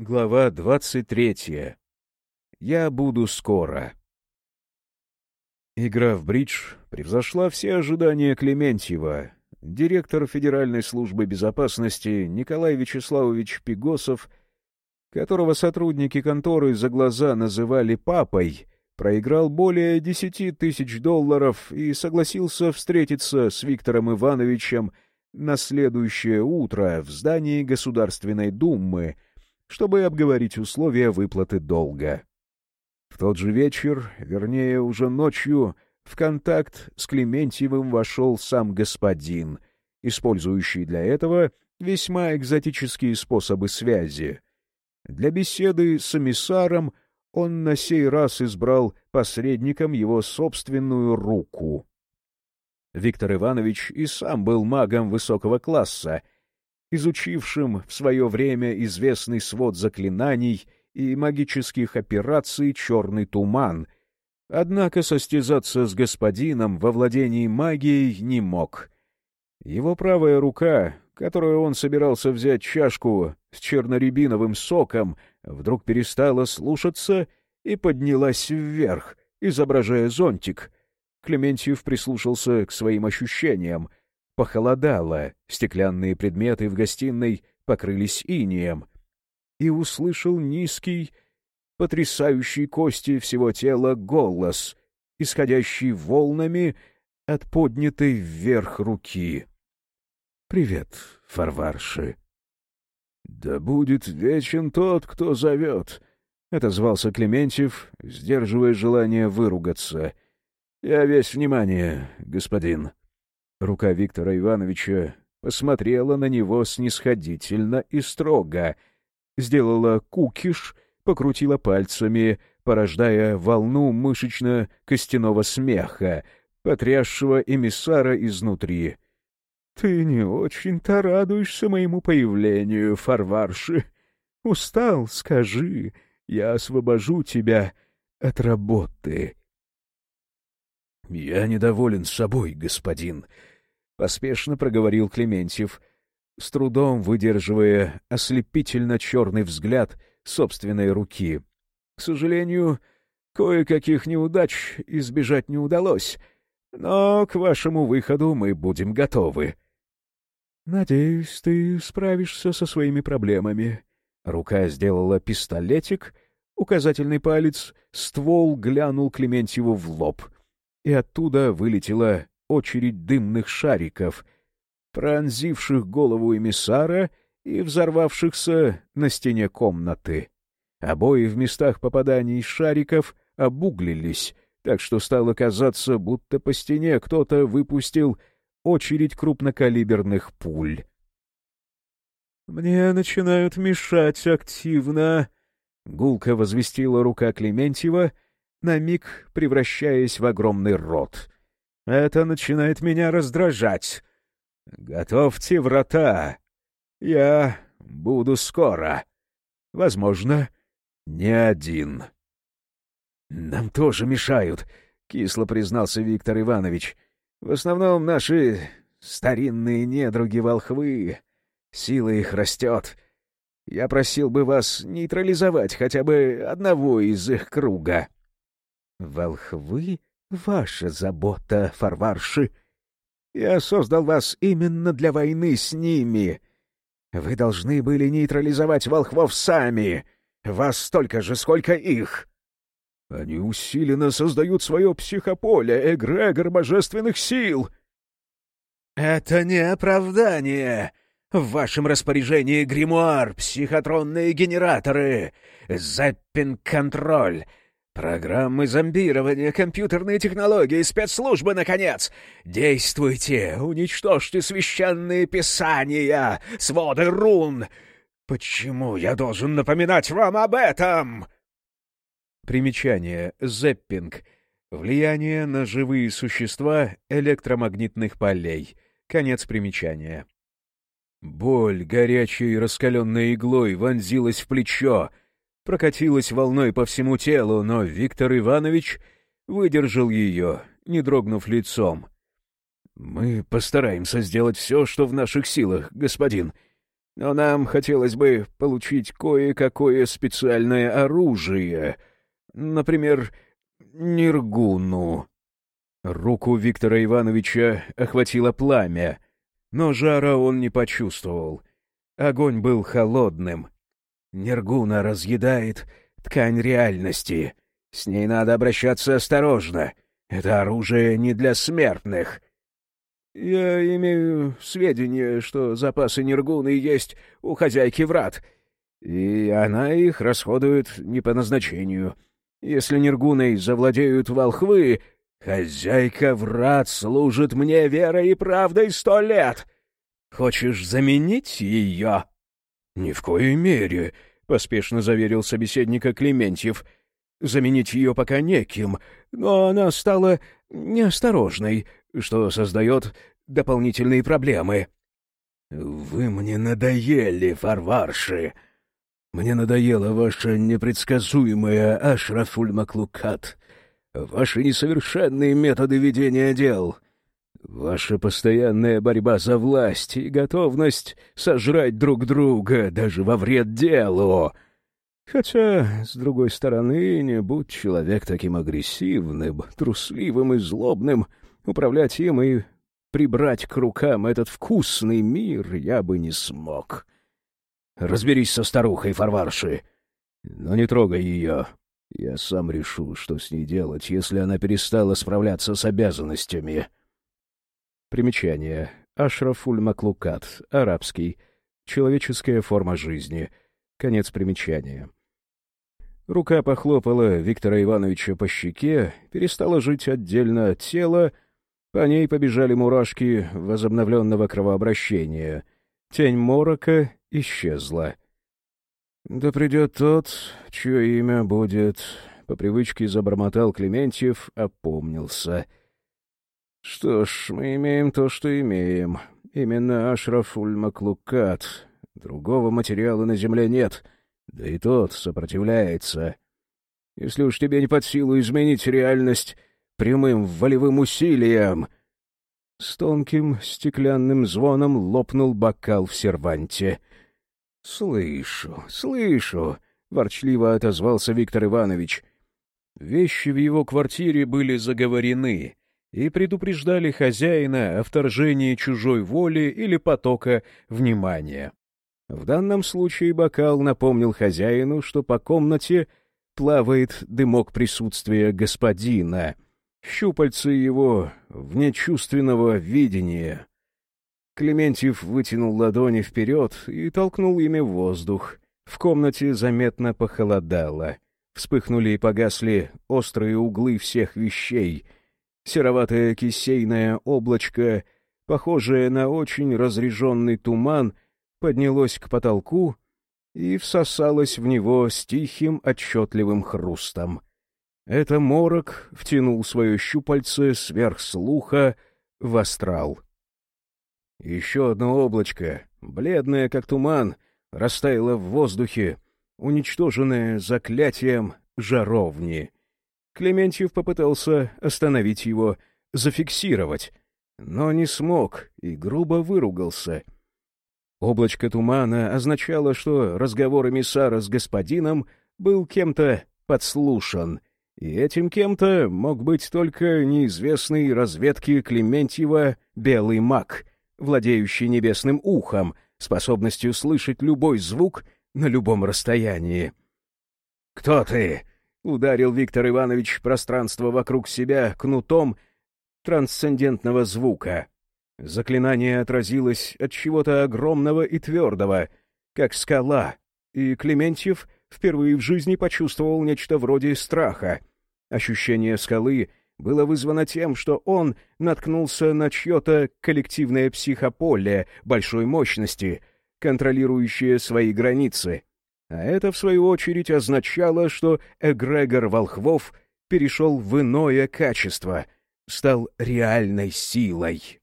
Глава двадцать третья. Я буду скоро. Игра в бридж превзошла все ожидания Клементьева. Директор Федеральной службы безопасности Николай Вячеславович Пегосов, которого сотрудники конторы за глаза называли «папой», проиграл более десяти тысяч долларов и согласился встретиться с Виктором Ивановичем на следующее утро в здании Государственной Думы — чтобы обговорить условия выплаты долга. В тот же вечер, вернее, уже ночью, в контакт с Клементьевым вошел сам господин, использующий для этого весьма экзотические способы связи. Для беседы с эмиссаром он на сей раз избрал посредником его собственную руку. Виктор Иванович и сам был магом высокого класса — изучившим в свое время известный свод заклинаний и магических операций «Черный туман», однако состязаться с господином во владении магией не мог. Его правая рука, которую он собирался взять чашку с чернорябиновым соком, вдруг перестала слушаться и поднялась вверх, изображая зонтик. Клементьев прислушался к своим ощущениям — Похолодало, стеклянные предметы в гостиной покрылись инеем, и услышал низкий, потрясающий кости всего тела голос, исходящий волнами от поднятой вверх руки. — Привет, фарварши. — Да будет вечен тот, кто зовет, — отозвался Клементьев, сдерживая желание выругаться. — Я весь внимание, господин. Рука Виктора Ивановича посмотрела на него снисходительно и строго, сделала кукиш, покрутила пальцами, порождая волну мышечно-костяного смеха, потрясшего эмиссара изнутри. — Ты не очень-то радуешься моему появлению, фарварши. Устал, скажи, я освобожу тебя от работы. — Я недоволен собой, господин, — поспешно проговорил Клементьев, с трудом выдерживая ослепительно черный взгляд собственной руки. — К сожалению, кое-каких неудач избежать не удалось, но к вашему выходу мы будем готовы. — Надеюсь, ты справишься со своими проблемами. Рука сделала пистолетик, указательный палец, ствол глянул Клементьеву в лоб — и оттуда вылетела очередь дымных шариков, пронзивших голову эмиссара и взорвавшихся на стене комнаты. Обои в местах попаданий шариков обуглились, так что стало казаться, будто по стене кто-то выпустил очередь крупнокалиберных пуль. «Мне начинают мешать активно», — гулко возвестила рука Клементьева — на миг превращаясь в огромный рот. Это начинает меня раздражать. Готовьте врата. Я буду скоро. Возможно, не один. Нам тоже мешают, кисло признался Виктор Иванович. В основном наши старинные недруги-волхвы. Сила их растет. Я просил бы вас нейтрализовать хотя бы одного из их круга. Волхвы — ваша забота, фарварши. Я создал вас именно для войны с ними. Вы должны были нейтрализовать волхвов сами. Вас столько же, сколько их. Они усиленно создают свое психополе, эгрегор божественных сил. Это не оправдание. В вашем распоряжении гримуар, психотронные генераторы, заппинг-контроль — Программы зомбирования, компьютерные технологии, спецслужбы, наконец! Действуйте! Уничтожьте священные писания, своды рун! Почему я должен напоминать вам об этом?» Примечание. Зеппинг. Влияние на живые существа электромагнитных полей. Конец примечания. Боль горячей раскаленной иглой вонзилась в плечо, прокатилась волной по всему телу, но Виктор Иванович выдержал ее, не дрогнув лицом. — Мы постараемся сделать все, что в наших силах, господин. но нам хотелось бы получить кое-какое специальное оружие. Например, ниргуну». Руку Виктора Ивановича охватило пламя, но жара он не почувствовал. Огонь был холодным. Нергуна разъедает ткань реальности. С ней надо обращаться осторожно. Это оружие не для смертных. Я имею сведения, что запасы Нергуны есть у хозяйки врат, и она их расходует не по назначению. Если Нергуной завладеют волхвы, хозяйка врат служит мне верой и правдой сто лет. Хочешь заменить ее? — Ни в коей мере, — поспешно заверил собеседника Клементьев. — Заменить ее пока неким, но она стала неосторожной, что создает дополнительные проблемы. — Вы мне надоели, фарварши! Мне надоела ваша непредсказуемая Ашрафуль-Маклукат, ваши несовершенные методы ведения дел — Ваша постоянная борьба за власть и готовность сожрать друг друга даже во вред делу. Хотя, с другой стороны, не будь человек таким агрессивным, трусливым и злобным, управлять им и прибрать к рукам этот вкусный мир я бы не смог. Разберись со старухой, Фарварши, но не трогай ее. Я сам решу, что с ней делать, если она перестала справляться с обязанностями». Примечание. Ашрафуль Маклукат. Арабский. Человеческая форма жизни. Конец примечания. Рука похлопала Виктора Ивановича по щеке, перестала жить отдельно от тела, по ней побежали мурашки возобновленного кровообращения. Тень морока исчезла. «Да придет тот, чье имя будет...» По привычке забормотал Клементьев, опомнился — что ж, мы имеем то, что имеем. Именно Ашрафуль Маклукат. Другого материала на земле нет, да и тот сопротивляется. Если уж тебе не под силу изменить реальность прямым волевым усилием... С тонким стеклянным звоном лопнул бокал в серванте. — Слышу, слышу, — ворчливо отозвался Виктор Иванович. Вещи в его квартире были заговорены, и предупреждали хозяина о вторжении чужой воли или потока внимания. В данном случае бокал напомнил хозяину, что по комнате плавает дымок присутствия господина, щупальцы его внечувственного видения. Клементьев вытянул ладони вперед и толкнул ими в воздух. В комнате заметно похолодало. Вспыхнули и погасли острые углы всех вещей — Сероватое кисейное облачко, похожее на очень разреженный туман, поднялось к потолку и всосалось в него с тихим отчетливым хрустом. Это морок втянул свое щупальце сверх слуха в астрал. Еще одно облачко, бледное как туман, растаяло в воздухе, уничтоженное заклятием жаровни. Клементьев попытался остановить его, зафиксировать, но не смог и грубо выругался. Облачко тумана означало, что разговор эмиссара с господином был кем-то подслушан, и этим кем-то мог быть только неизвестный разведке Клементьева белый маг, владеющий небесным ухом, способностью слышать любой звук на любом расстоянии. «Кто ты?» Ударил Виктор Иванович пространство вокруг себя кнутом трансцендентного звука. Заклинание отразилось от чего-то огромного и твердого, как скала, и Клементьев впервые в жизни почувствовал нечто вроде страха. Ощущение скалы было вызвано тем, что он наткнулся на чье-то коллективное психополе большой мощности, контролирующее свои границы — а это, в свою очередь, означало, что эгрегор волхвов перешел в иное качество, стал реальной силой.